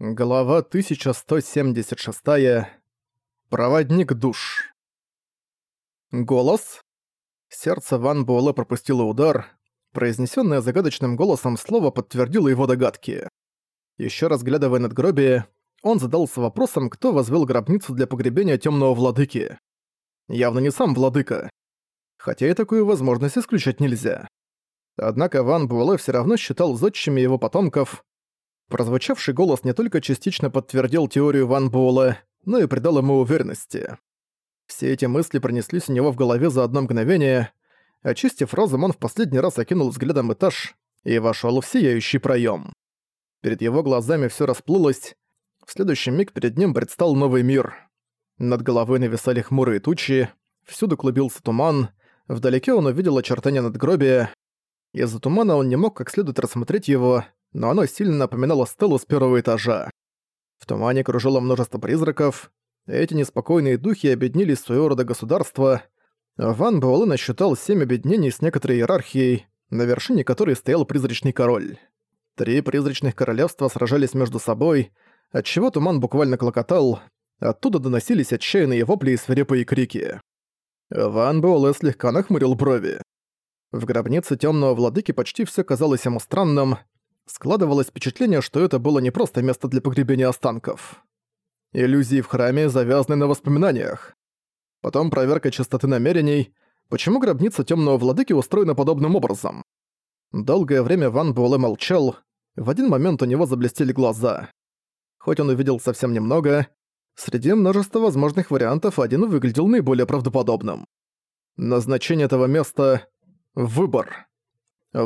Глава 1176. Проводник душ. Голос. Сердце Ван Буэлэ пропустило удар. Произнесённое загадочным голосом слово подтвердило его догадки. Ещё разглядывая надгробие, он задался вопросом, кто возвел гробницу для погребения тёмного владыки. Явно не сам владыка. Хотя и такую возможность исключать нельзя. Однако Ван Буэлэ всё равно считал зодчими его потомков, Прозвучавший голос не только частично подтвердил теорию Ван Буэлла, но и придал ему уверенности. Все эти мысли пронеслись у него в голове за одно мгновение. Очистив разум, он в последний раз окинул взглядом этаж и вошёл в сияющий проём. Перед его глазами всё расплылось. В следующий миг перед ним предстал новый мир. Над головой нависали хмурые тучи, всюду клубился туман, вдалеке он увидел очертания надгробия. Из-за тумана он не мог как следует рассмотреть его, но оно сильно напоминало стелу с первого этажа. В тумане кружило множество призраков, эти неспокойные духи объединились своего рода государства. Ван Буэлэ насчитал семь объединений с некоторой иерархией, на вершине которой стоял призрачный король. Три призрачных королевства сражались между собой, отчего туман буквально клокотал, оттуда доносились отчаянные вопли и свирепые крики. Ван Буэлэ слегка нахмурил брови. В гробнице темного владыки почти все казалось ему странным, Складывалось впечатление, что это было не просто место для погребения останков. Иллюзии в храме завязаны на воспоминаниях. Потом проверка чистоты намерений, почему гробница темного владыки устроена подобным образом. Долгое время Ван Буэлэ молчал, в один момент у него заблестели глаза. Хоть он увидел совсем немного, среди множества возможных вариантов один выглядел наиболее правдоподобным. Назначение этого места — выбор.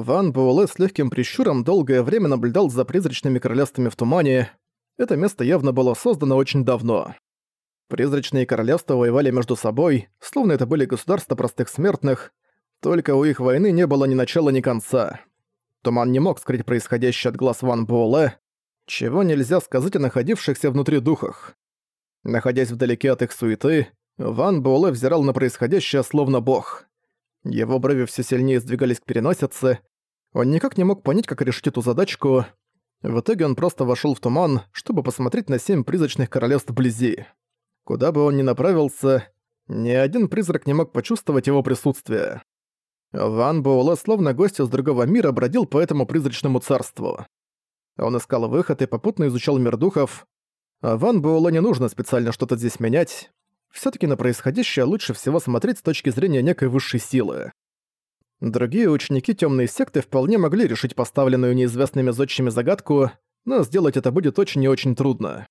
Ван Буэлэ с легким прищуром долгое время наблюдал за призрачными королевствами в тумане. Это место явно было создано очень давно. Призрачные королевства воевали между собой, словно это были государства простых смертных, только у их войны не было ни начала, ни конца. Туман не мог скрыть происходящее от глаз Ван Буэлэ, чего нельзя сказать о находившихся внутри духах. Находясь вдалеке от их суеты, Ван Буэлэ взирал на происходящее словно бог. Его брови все сильнее сдвигались к переносице. Он никак не мог понять, как решить эту задачку. В итоге он просто вошел в туман, чтобы посмотреть на семь призрачных королевств вблизи. Куда бы он ни направился, ни один призрак не мог почувствовать его присутствие. Ван Буэлэ, словно гость из другого мира, бродил по этому призрачному царству. Он искал выход и попутно изучал мир духов. Ван Буэлэ не нужно специально что-то здесь менять все таки на происходящее лучше всего смотреть с точки зрения некой высшей силы. Другие ученики темной секты вполне могли решить поставленную неизвестными зодчими загадку, но сделать это будет очень и очень трудно.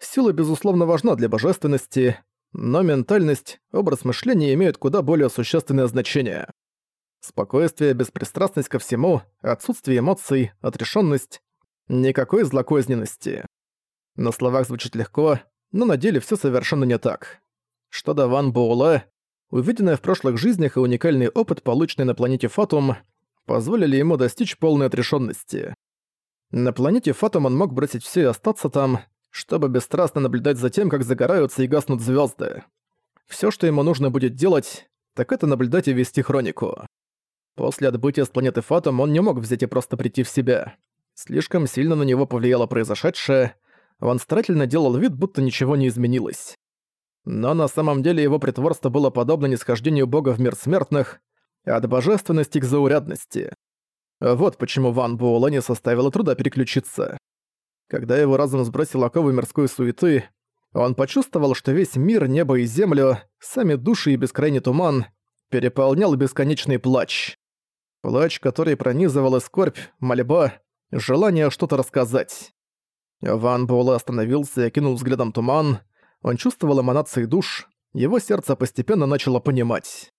Сила, безусловно, важна для божественности, но ментальность, образ мышления имеют куда более существенное значение. Спокойствие, беспристрастность ко всему, отсутствие эмоций, отрешенность, никакой злокозненности. На словах звучит легко, но на деле все совершенно не так. Что до Ван Буэлэ, увиденное в прошлых жизнях и уникальный опыт, полученный на планете Фатум, позволили ему достичь полной отрешенности. На планете Фатум он мог бросить все и остаться там, чтобы бесстрастно наблюдать за тем, как загораются и гаснут звезды. Все, что ему нужно будет делать, так это наблюдать и вести хронику. После отбытия с планеты Фатум он не мог взять и просто прийти в себя. Слишком сильно на него повлияло произошедшее, он старательно делал вид, будто ничего не изменилось. Но на самом деле его притворство было подобно нисхождению бога в мир смертных, от божественности к заурядности. Вот почему Ван Буэлэ не составило труда переключиться. Когда его разум сбросил оковы мирской суеты, он почувствовал, что весь мир, небо и землю, сами души и бескрайний туман переполнял бесконечный плач. Плач, который пронизывал и скорбь, мольба, желание что-то рассказать. Ван Буэлэ остановился и окинул взглядом туман, он чувствовал эманации душ, его сердце постепенно начало понимать.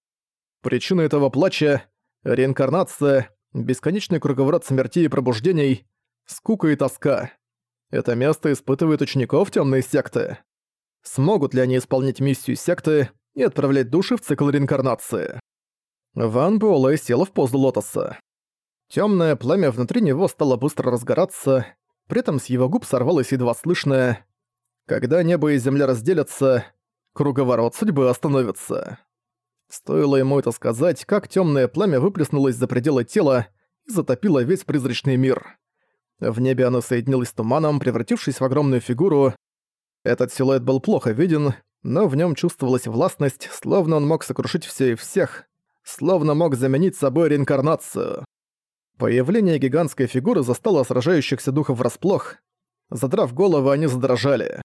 Причина этого плача — реинкарнация, бесконечный круговорот смерти и пробуждений, скука и тоска. Это место испытывает учеников темной секты. Смогут ли они исполнить миссию секты и отправлять души в цикл реинкарнации? Ван Буэлэ сел в позу лотоса. Темное пламя внутри него стало быстро разгораться, при этом с его губ сорвалось едва слышное когда небо и земля разделятся, круговорот судьбы остановится. Стоило ему это сказать, как темное пламя выплеснулось за пределы тела и затопило весь призрачный мир. В небе оно соединилось с туманом, превратившись в огромную фигуру. Этот силуэт был плохо виден, но в нем чувствовалась властность, словно он мог сокрушить все и всех, словно мог заменить собой реинкарнацию. Появление гигантской фигуры застало сражающихся духов врасплох. Задрав головы, они задрожали.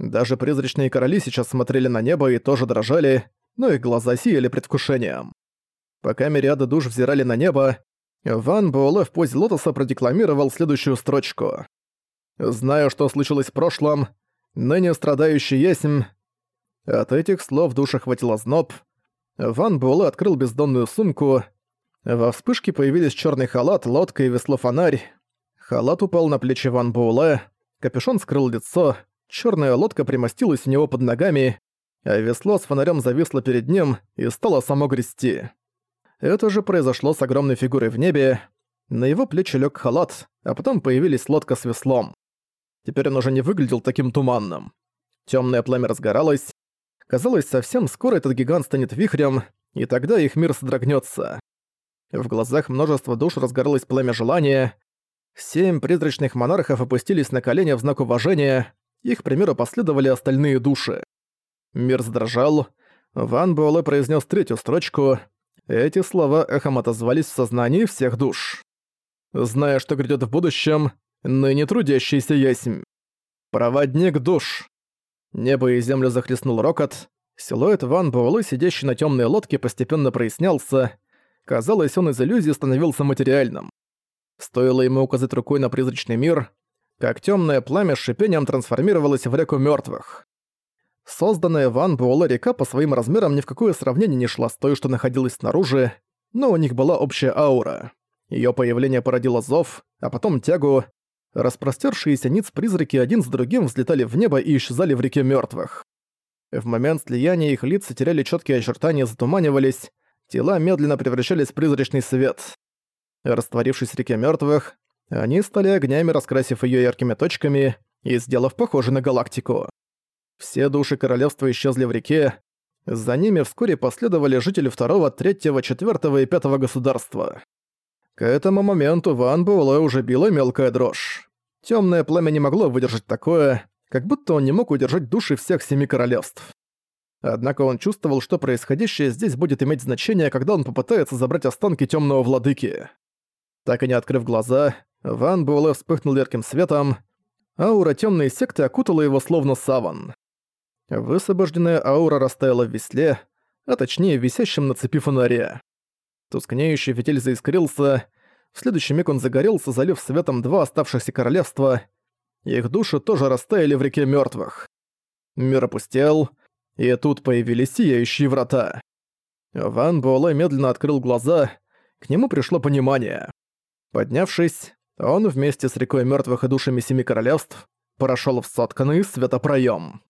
Даже призрачные короли сейчас смотрели на небо и тоже дрожали, но их глаза сияли предвкушением. Пока мириады душ взирали на небо, Ван Буэлэ в позе лотоса продекламировал следующую строчку. «Знаю, что случилось в прошлом, ныне страдающий ясмь». От этих слов душа хватило зноб. Ван Буэлэ открыл бездонную сумку. Во вспышке появились черный халат, лодка и весло-фонарь. Халат упал на плечи Ван Буэлэ, капюшон скрыл лицо, черная лодка примостилась у него под ногами, а весло с фонарем зависло перед ним и стало само грести. Это же произошло с огромной фигурой в небе. На его плечи лег халат, а потом появились лодка с веслом. Теперь он уже не выглядел таким туманным. Темное пламя разгоралось. Казалось, совсем скоро этот гигант станет вихрем, и тогда их мир содрогнется. В глазах множества душ разгоралось пламя желания. Семь призрачных монархов опустились на колени в знак уважения, их примеру последовали остальные души. Мир задрожал. Ван Буэлэ произнес третью строчку, эти слова эхом отозвались в сознании всех душ. Зная, что грядет в будущем, ныне трудящийся ясмь. Проводник душ. Небо и землю захлестнул рокот. Силуэт Ван Буэлэ, сидящий на темной лодке, постепенно прояснялся. Казалось, он из иллюзии становился материальным. Стоило ему указать рукой на призрачный мир, как темное пламя с шипением трансформировалось в реку мертвых. Созданная Ван Буэлэ река по своим размерам ни в какое сравнение не шла с той, что находилась снаружи, но у них была общая аура. Её появление породило зов, а потом тягу. Распростёршиеся ниц призраки один с другим взлетали в небо и исчезали в реке мёртвых. В момент слияния их лица теряли чёткие очертания затуманивались, тела медленно превращались в призрачный свет. Растворившись в реке мёртвых, они стали огнями, раскрасив её яркими точками и сделав похожей на галактику. Все души королевства исчезли в реке. За ними вскоре последовали жители второго, третьего, четвертого и пятого государства. К этому моменту Ван Буэлэ уже била мелкая дрожь. Темное пламя не могло выдержать такое, как будто он не мог удержать души всех семи королевств. Однако он чувствовал, что происходящее здесь будет иметь значение, когда он попытается забрать останки темного владыки. Так и не открыв глаза, Ван Буэлэ вспыхнул ярким светом, аура темной секты окутала его словно саван. Высвобожденная аура растаяла в весле, а точнее в висящем на цепи фонаре. Тускнеющий фитиль заискрился, в следующий миг он загорелся, залив светом два оставшихся королевства. Их души тоже растаяли в реке мертвых. Мир опустел, и тут появились сияющие врата. Ван Буэлэ медленно открыл глаза, к нему пришло понимание. Поднявшись, он вместе с рекой мертвых и душами Семи Королевств прошел в сотканный светопроем.